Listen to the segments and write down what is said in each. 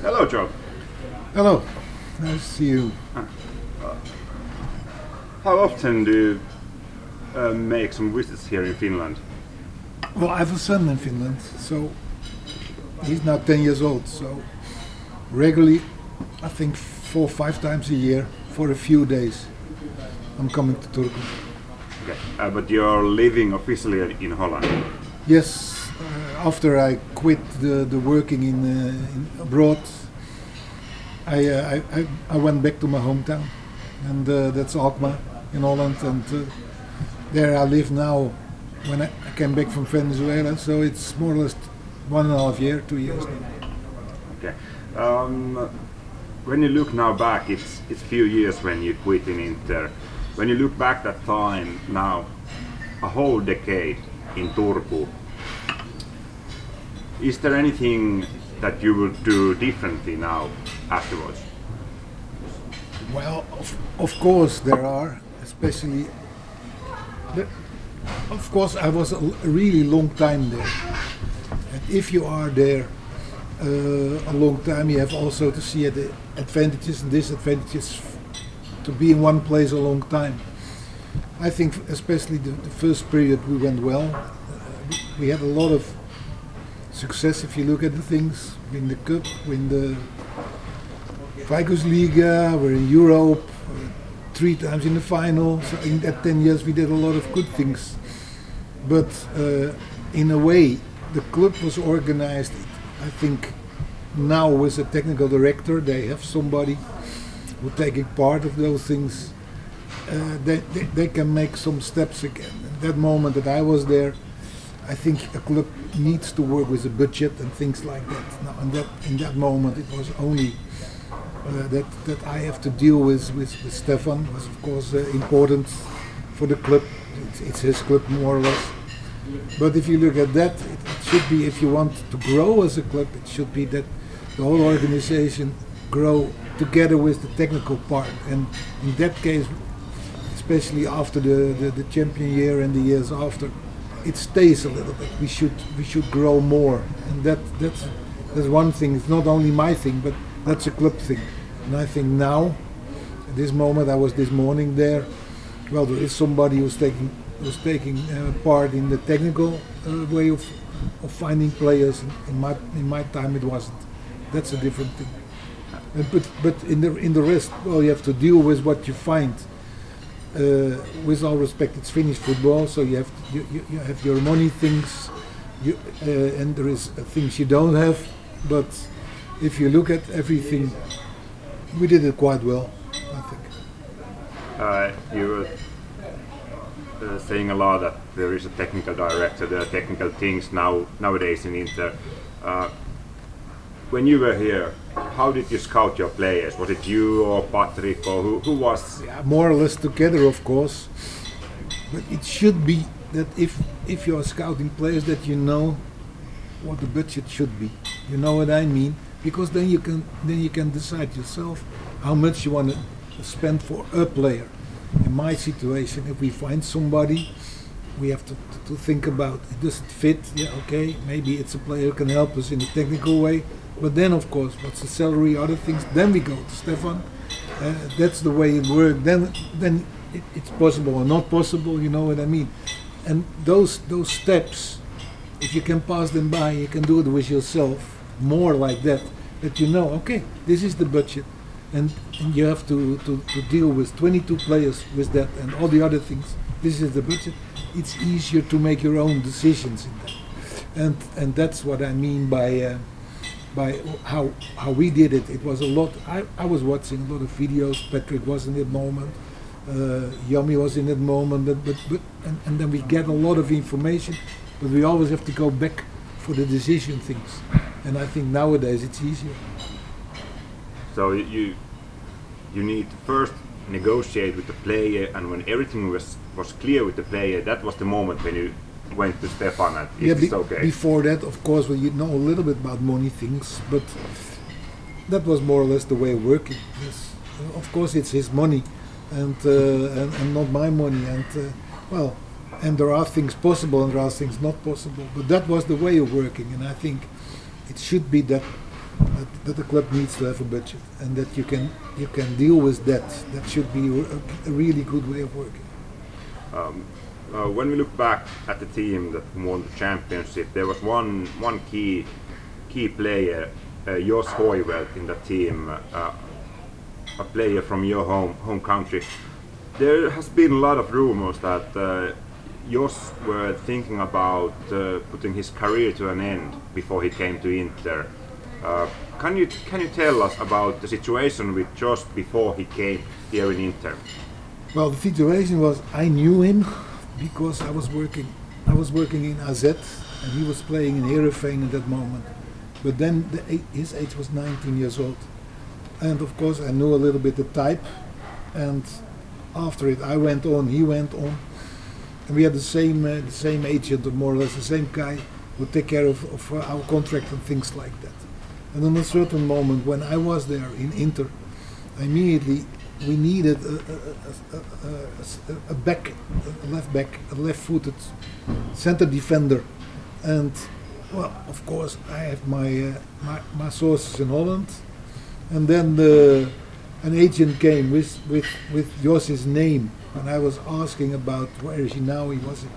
Hello, Joe. Hello, nice to see you. How often do you uh, make some visits here in Finland? Well, I have a son in Finland, so he's now 10 years old. So regularly, I think four five times a year for a few days, I'm coming to Turku. Okay. Uh, but you're living officially in Holland. Yes, uh, after I quit the, the working in, uh, in abroad, I, uh, I, I, I went back to my hometown, and uh, that's Alkmaar in Holland, and uh, there I live now. When I, I came back from Venezuela, so it's more or less one and a half year, two years now. Okay. Um, when you look now back, it's it's few years when you quit in Inter. When you look back that time now, a whole decade in Turku. Is there anything that you would do differently now afterwards? Well, of, of course there are, especially. The, of course, I was a really long time there, and if you are there a long time, you have also to see the advantages and disadvantages to be in one place a long time. I think, especially the, the first period, we went well. Uh, we- had a lot of success if you look at the things. Win the cup, win the Liga, we're in Europe, uh, three times in the final. So in that 10 years we did a lot of good things. But uh, in a way, the club was organized, I think, now with a technical director. They have somebody who taking part of those things. Uh, they, they, they can make some steps again. At that moment that I was there, I think a club needs to work with a budget and things like that. Now, in that in that moment, it was only uh, that that I have to deal with with, with Stefan was of course uh, important for the club. It's, it's his club more or less. But if you look at that, it should be if you want to grow as a club, it should be that the whole organization grow together with the technical part. And in that case, especially after the, the, the champion year and the years after, it stays a little bit. We should we should grow more, and that that's that's one thing. It's not only my thing, but that's a club thing. And I think now, at this moment, I was this morning there. Well, there is somebody who's taking who's taking uh, part in the technical uh, way of of finding players. In my in my time, it wasn't. That's a different thing. Uh, but but in the in the rest, well, you have to deal with what you find. Uh, with all respect, it's Finnish football, so you have you, you, you have your money things, you, uh, and there is uh, things you don't have. But if you look at everything, we did it quite well, I think. Uh, you were uh, saying a lot that there is a technical director, there are technical things now nowadays in Inter. Uh, when you were here, how did you scout your players? Was it you or Patrick or who, who was? Yeah, more or less together, of course. But it should be that if if you are scouting players, that you know what the budget should be. You know what I mean? Because then you can then you can decide yourself how much you want to spend for a player. In my situation, if we find somebody, we have to, to, to think about it does it fit? Yeah, okay, maybe it's a player who can help us in a technical way. But then, of course, what's the salary, other things? Then we go to Stefan. Uh, that's the way it works. Then, then it, it's possible or not possible. You know what I mean? And those those steps, if you can pass them by, you can do it with yourself more like that. That you know, okay, this is the budget, and, and you have to, to, to deal with 22 players with that and all the other things. This is the budget. It's easier to make your own decisions in that, and and that's what I mean by. Uh, by how how we did it. It was a lot. I, I was watching a lot of videos. Patrick was in that moment. Uh, Yummy was in that moment. But, but, but and, and then we get a lot of information. But we always have to go back for the decision things. And I think nowadays it's easier. So you you need to first negotiate with the player, and when everything was was clear with the player, that was the moment when you went to Stefan and yeah, be- okay? before that, of course, well, you know a little bit about money things, but that was more or less the way of working. Yes. of course, it's his money, and uh, and, and not my money. And uh, well, and there are things possible and there are things not possible. But that was the way of working, and I think it should be that that, that the club needs to have a budget and that you can you can deal with that. That should be a, a really good way of working. Um, uh, when we look back at the team that won the championship, there was one one key key player, uh, Jos Hooiveld, in the team, uh, a player from your home home country. There has been a lot of rumors that uh, Jos were thinking about uh, putting his career to an end before he came to Inter. Uh, can you can you tell us about the situation with Jos before he came here in Inter? Well, the situation was I knew him because I was working I was working in AZ and he was playing in Heerenveen at that moment. But then the, his age was 19 years old, and of course I knew a little bit the type. And after it, I went on, he went on, and we had the same uh, the same agent, or more or less the same guy, who take care of, of our contract and things like that. And on a certain moment, when I was there in Inter, immediately we needed a, a, a, a, back, a left back, a left-footed center defender, and well, of course, I have my uh, my, my sources in Holland, and then the, an agent came with with with Jos's name, and I was asking about where is he now. He was at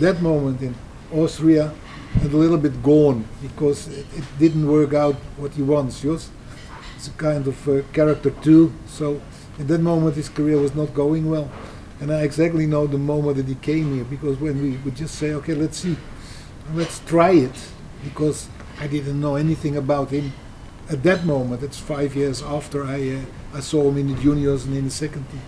that moment in Austria, a little bit gone because it, it didn't work out what he wants. Jos it's a kind of uh, character too, so at that moment his career was not going well. And I exactly know the moment that he came here because when we would just say, okay, let's see, let's try it, because I didn't know anything about him at that moment. It's five years after I uh, I saw him in the juniors and in the second team.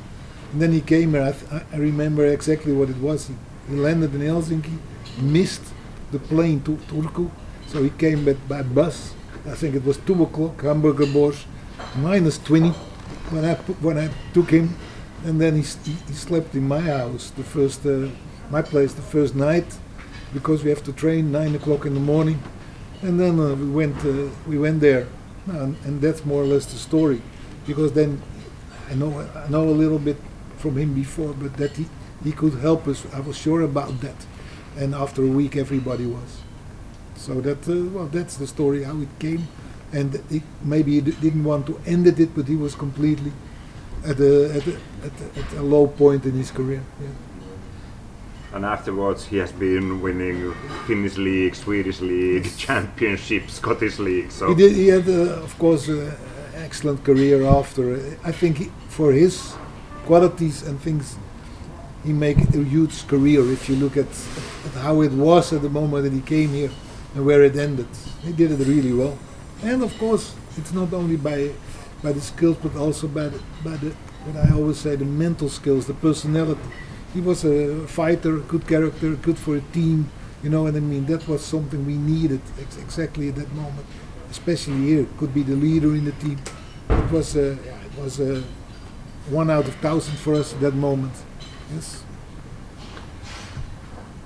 And then he came here. I, I remember exactly what it was. He, he landed in Helsinki, missed the plane to Turku, so he came by, by bus. I think it was two o'clock, Hamburger Börs, minus 20 when I when I took him, and then he, he slept in my house the first uh, my place the first night because we have to train nine o'clock in the morning, and then uh, we went uh, we went there, and, and, that's more or less the story, because then I know I know a little bit from him before, but that he he could help us. I was sure about that, and after a week everybody was. So that uh, well that's the story how it came, and he, maybe he didn't want to end it, but he was completely at a, at a, at a, at a low point in his career. Yeah and afterwards he has been winning Finnish league, Swedish league, championship, Scottish league. So he did. He had, uh, of course, an excellent career after. I think he, for his qualities and things, he made a huge career. If you look at, at how it was at the moment that he came here and where it ended, he did it really well. And of course, it's not only by by the skills, but also by the, by the what I always say, the mental skills, the personality he was a fighter, good character, good for a team. You know what I mean? That was something we needed ex- exactly at that moment, especially here. Could be the leader in the team. It was a, it was a one out of thousand for us at that moment. Yes.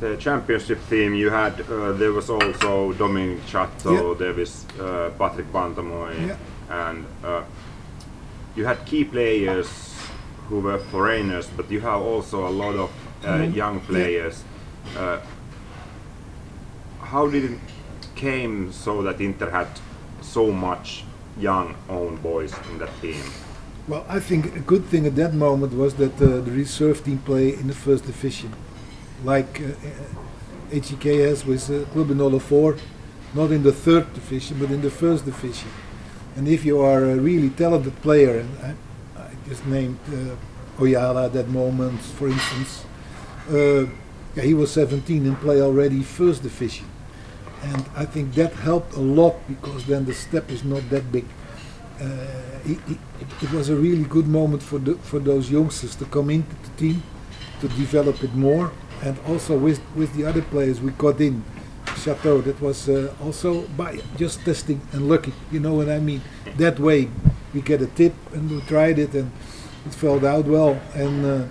The championship team you had, uh, there was also Dominic Chatto, yeah. there was uh, Patrick Bantamoi, yeah. and uh, you had key players who were foreigners, but you have also a lot of mm. young players. Yeah. Uh, how did it came so that Inter had so much young own boys in that team? Well, I think a good thing at that moment was that uh, the reserve team play in the first division, like uh, HJK has with uh, Club Nola 4, not in the third division, but in the first division. And if you are a really talented player, and just named uh, Ojala at that moment, for instance. Uh, yeah, he was 17 and play already first division. And I think that helped a lot because then the step is not that big. Uh, it, it, was a really good moment for the, for those youngsters to come into the team, to develop it more, and also with with the other players we got in. Chatto, that was uh, also by just testing and lucky, you know what I mean? That way, we get a tip and we tried it and it felt out well. And uh,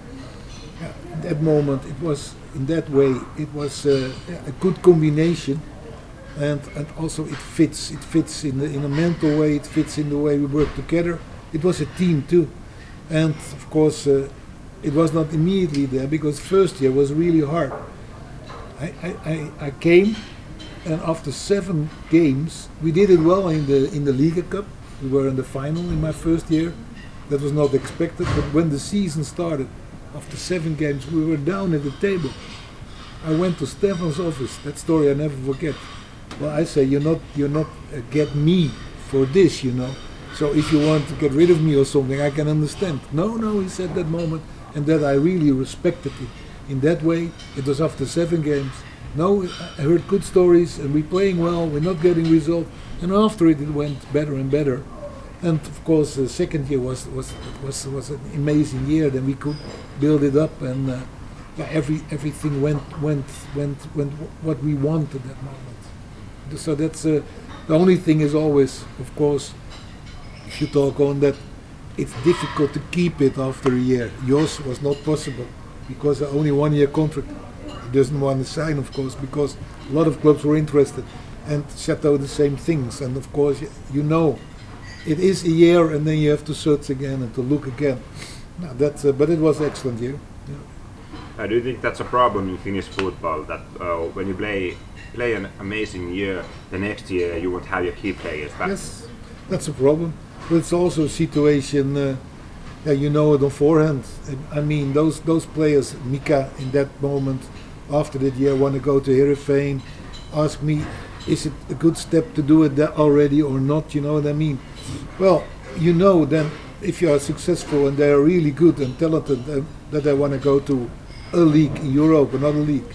that moment, it was in that way, it was uh, a good combination. And, and also it fits. It fits in the, in a mental way. It fits in the way we work together. It was a team too. and of course uh, it was not immediately there because first year was really hard. I, I, I, came, and after seven games, we did it well in the in the Liga Cup. We were in the final in my first year. That was not expected, but when the season started, after seven games, we were down at the table. I went to Stefan's office. That story I never forget. Well, I say you're not you're not uh, get me for this, you know. So if you want to get rid of me or something, I can understand. No, no, he said that moment, and that I really respected it. In that way, it was after seven games. No, I heard good stories, and we're playing well. We're not getting results, and after it, it went better and better. And of course, the second year was was was was an amazing year. Then we could build it up, and uh, yeah, every everything went went went went what we wanted that moment. So that's uh, the only thing is always, of course, if you talk on that, it's difficult to keep it after a year. Yours was not possible because only one year contract. He doesn't want to sign, of course, because a lot of clubs were interested, and Chatto the same things. And of course, you know, it is a year, and then you have to search again and to look again. No, that's uh, but it was an excellent year. Yeah. Uh, do think that's a problem in Finnish football that uh, when you play play an amazing year, the next year you won't have your key players back? Yes, that's a problem. But it's also a situation. Uh, you know it on forehand. I mean, those those players, Mika, in that moment, after that year, want to go to Heerenveen. Ask me, is it a good step to do it already or not? You know what I mean? Well, you know then if you are successful and they are really good and talented, uh, that they want to go to a league in Europe, another league,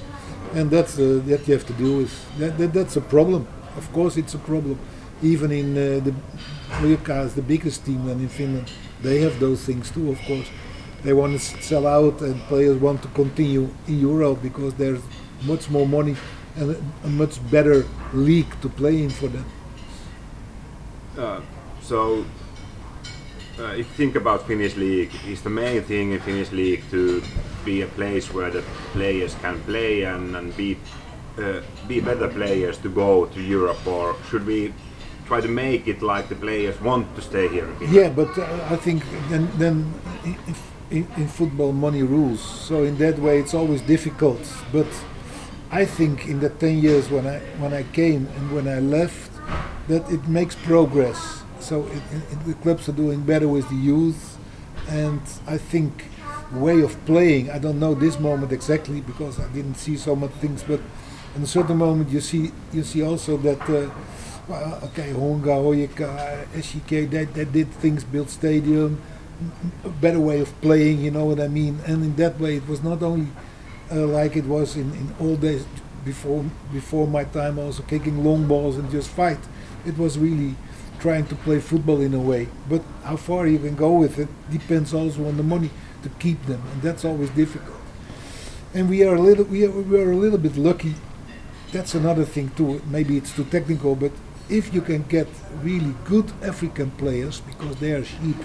and that's uh, that you have to do. Is that, that that's a problem? Of course, it's a problem. Even in uh, the is the biggest team in Finland. They have those things too, of course. They want to sell out, and players want to continue in Europe because there's much more money and a, a much better league to play in for them. Uh, so, uh, if you think about Finnish league, is the main thing in Finnish league to be a place where the players can play and, and be uh, be better players to go to Europe, or should we try to make it like the players want to stay here Yeah, but uh, I think then then in, in, in football money rules. So in that way, it's always difficult. But I think in the ten years when I when I came and when I left, that it makes progress. So it, it, the clubs are doing better with the youth, and I think way of playing. I don't know this moment exactly because I didn't see so much things, but in a certain moment you see you see also that. Uh, well, okay, Honka, Hoyeka, SJK, they, they did things, built stadium, a better way of playing, you know what I mean? And in that way, it was not only uh, like it was in, in old days before before my time, also kicking long balls and just fight. It was really trying to play football in a way. But how far you can go with it depends also on the money to keep them, and that's always difficult. And we are a little we are, we are a little bit lucky. That's another thing too. Maybe it's too technical, but if you can get really good African players because they are cheap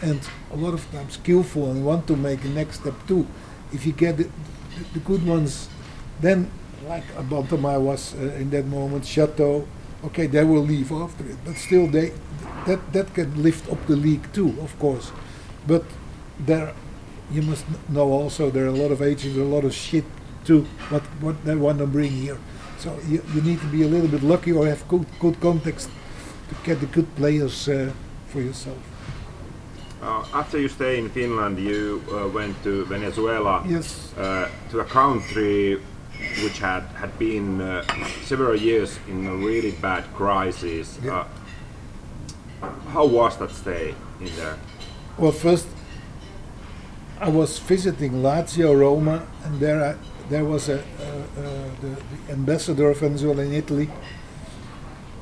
and a lot of times skillful and want to make a next step too, if you get the, the, the good ones, then like Abantama was uh, in that moment, Chatto, okay, they will leave after it, but still they that that can lift up the league too, of course. But there, you must know also there are a lot of agents, a lot of shit too. What what they want to bring here. So you, you need to be a little bit lucky or have good good context to get the good players uh, for yourself. Uh, after you stay in Finland, you uh, went to Venezuela, Yes. uh, to a country which had had been uh, several years in a really bad crisis. Yeah. Uh, how was that stay in there? Well, first I was visiting Lazio, Roma, and there I, there was a, uh, the, the ambassador of Venezuela in Italy,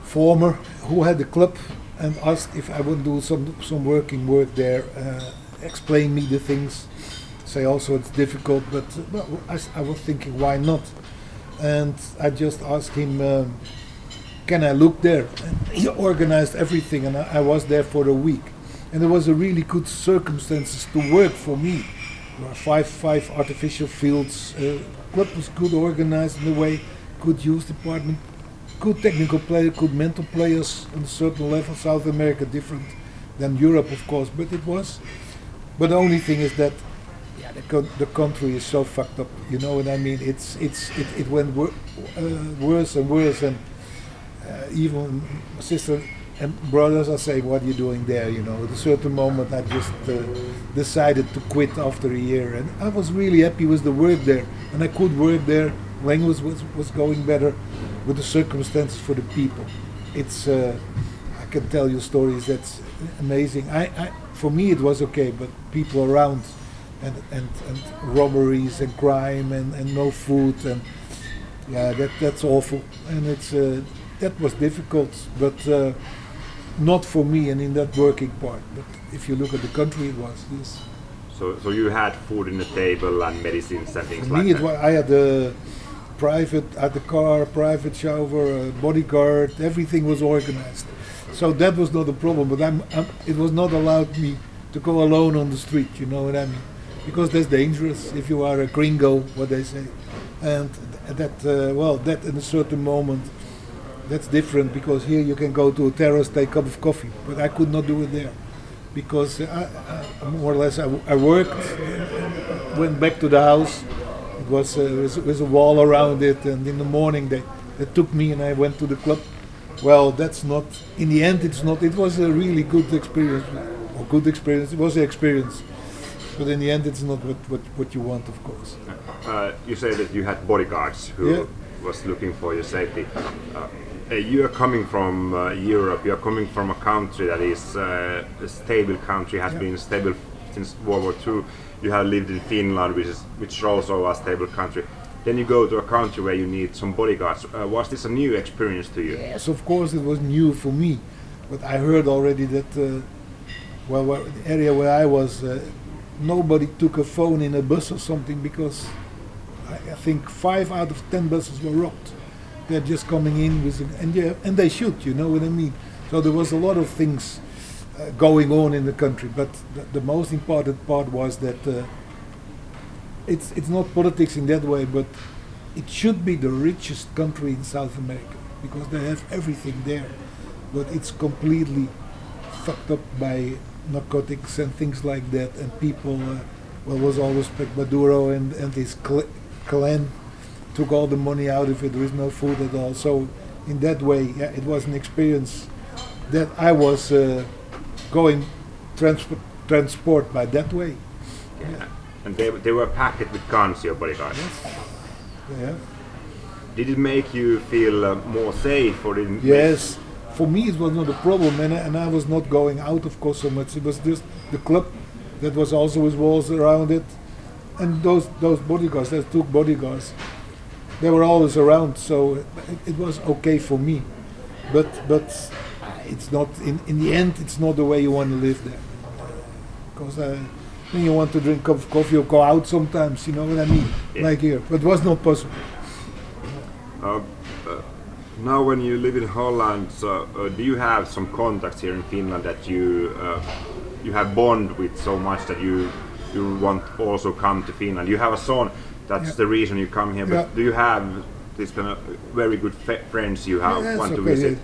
former, who had the club, and asked if I would do some some working work there, uh, explain me the things. Say also it's difficult, but well, I, I was thinking why not, and I just asked him. Um, can I look there? And he organized everything, and I, I was there for a week. And it was a really good circumstances to work for me. There were five five artificial fields. Uh, club was good organized in a way, good youth department, good technical player, good mental players on a certain level. South America different than Europe, of course, but it was But the only thing is that yeah, the, co- the country is so fucked up. You know what I mean? It's it's it, it went wor- uh, worse and worse, and uh, even my sister and brothers are saying, "What are you doing there?" You know. At a certain moment, I just uh, decided to quit after a year, and I was really happy with the work there, and I could work there. Language was was going better, with the circumstances for the people. It's uh, I can tell you stories that's amazing. I, I for me it was okay, but people around and and, and robberies and crime and, and no food and yeah that that's awful. And it's uh, that was difficult but uh, not for me and in that working part. But if you look at the country it was yes. So, so you had food in the table and medicines and things for like me it was I had a private at the car private shower a bodyguard everything was organized. So that was not a problem but I'm, I'm it was not allowed me to go alone on the street you know what I mean because that's dangerous if you are a gringo what they say. And that uh, well that in a certain moment that's different because here you can go to a terrace take a cup of coffee but I could not do it there because I, I, more or less I worked went back to the house. It was uh, with, with a wall around it and in the morning they, they took me and I went to the club. Well that's not in the end it's not it was a really good experience or good experience it was an experience but in the end it's not what, what, what you want of course Uh, you say that you had bodyguards who Yeah. was looking for your safety. Uh, you are coming from uh, Europe. You are coming from a country that is uh, a stable country, has Yeah. been stable since World War II. You have lived in Finland, which is which is also a stable country. Then you go to a country where you need some bodyguards. Uh, was this a new experience to you? Yes, of course, it was new for me, but I heard already that, uh, well, the area where I was, uh, nobody took a phone in a bus or something because I, I think five out of ten buses were robbed. They're just coming in with, an, and yeah, and they shoot. you know what I mean. So there was a lot of things uh, going on in the country, but the, the most important part was that uh, it's it's not politics in that way, but it should be the richest country in South America because they have everything there, but it's completely fucked up by narcotics and things like that, and people. Uh, well, was always like Maduro and and his cl- clan took all the money out of it. was no food at all. So in that way, yeah, it was an experience that I was uh, going transport transport by that way. Yeah. And they, they were packed with guns, your bodyguards. Yes. Yeah. Did it make you feel uh, more safe, or did it Yes, for me it was not a problem, and, I- and I was not going out, of course, so much. It was just the club that was also with walls around it, and those those bodyguards, those two bodyguards, they were always around, so it, it was okay for me. But but it's not in in the end, it's not the way you want to live there, because uh, then you want to drink cup of coffee or go out sometimes. You know what I mean? Yeah. Like here, but it was not possible. Uh, uh, now, when you live in Holland, so, uh, do you have some contacts here in Finland that you uh, you have bond with so much that you you want also come to Finland? You have a son. That's Yeah. the reason you come here. But Yeah. do you have this kind of very good friends you have Yeah, want it's to visit?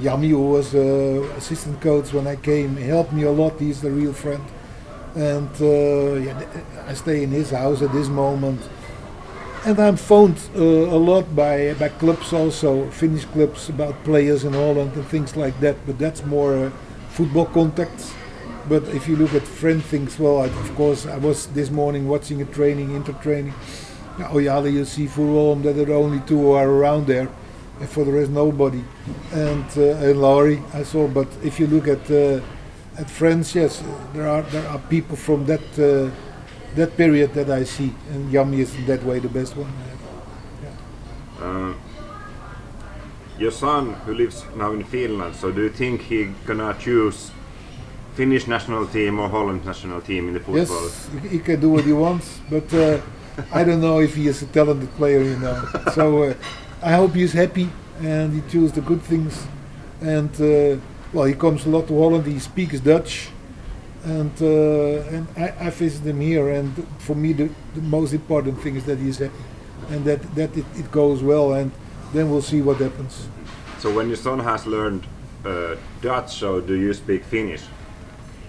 Yami, who was uh, assistant coach when I came, he helped me a lot. He's the real friend, and uh, yeah, I stay in his house at this moment. And I'm phoned uh, a lot by by clubs also, Finnish clubs about players in Holland and things like that. But that's more uh, football contacts. But if you look at friend things, well, I, of course, I was this morning watching a training, inter training. Oh yeah, you see for Rome that there are only two who are around there, and for the rest nobody. And uh, and Laurie, I saw. But if you look at uh, at friends, yes, there are there are people from that uh, that period that I see, and Yami is in that way the best one. Uh, your son, who lives now in Finland, so do you think he gonna choose Finnish national team or Holland national team in the football? Yes, he, he can do what he wants, but uh, I don't know if he is a talented player, you know. so uh, I hope he's happy and he chooses the good things. And uh, well, he comes a lot to Holland. He speaks Dutch, and uh, and I, I visit him here. And for me, the, the most important thing is that he's happy, and that that it, it goes well. And then we'll see what happens. So when your son has learned uh, Dutch, so do you speak Finnish?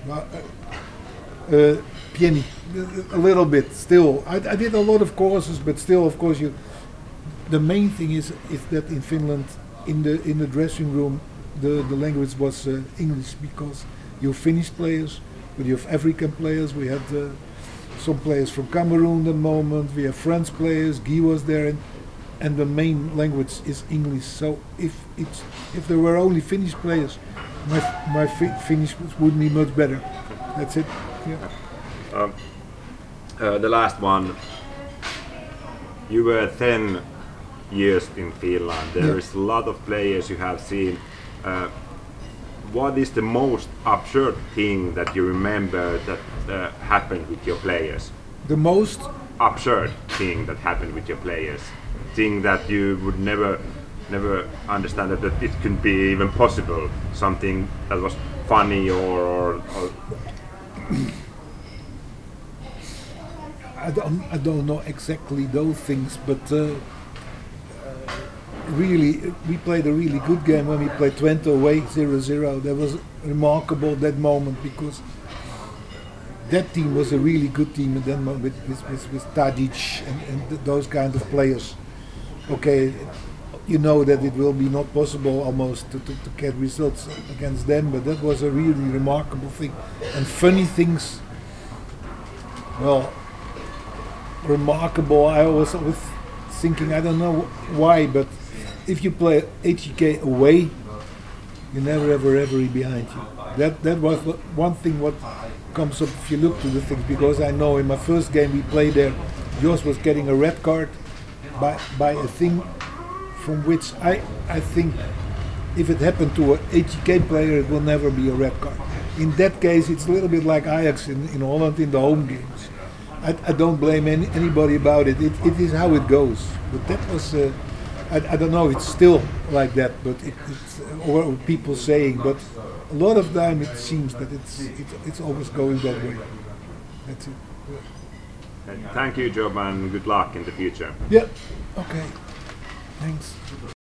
Uh, uh, pieni, a little bit still. I, I did a lot of courses, but still, of course, you. The main thing is is that in Finland, in the in the dressing room, the the language was uh, English because you Finnish players, but you have African players. We had uh, some players from Cameroon at the moment. We have French players. Guy was there, and and the main language is English. So if it's if there were only Finnish players, my my fi- Finnish would be much better. That's it. Yeah. Um, uh, the last one. You were 10 years in Finland. There Yeah. is a lot of players you have seen. Uh, what is the most absurd thing that you remember that uh, happened with your players? The most Absurd thing that happened with your players. Thing that you would never, never understand that, that it could be even possible. Something that was funny or, or, or I don't, I don't know exactly those things, but uh, really, we played a really good game when we played Twente away 0-0. That was remarkable that moment because that team was a really good team that moment with, with, with, with Tadic and, and those kind of players. Okay, you know that it will be not possible almost to, to, to get results against them, but that was a really remarkable thing. And funny things, well, remarkable. I was always thinking, I don't know why, but if you play HJK away, you never ever ever referee behind you. That that was one thing what comes up if you look to the things because I know in my first game we played there, Jos was getting a red card by by a thing from which I I think if it happened to a HJK player it will never be a red card. In that case it's a little bit like Ajax in, in Holland in the home games. I, I don't blame any, anybody about it. it. It is how it goes. But that was, uh, I, I don't know, it's still like that, but it, it's, uh, or people saying, but a lot of time it seems that it's, it's, it's always going that way. That's it. Thank you, Job, and good luck in the future. Yeah, okay. Thanks.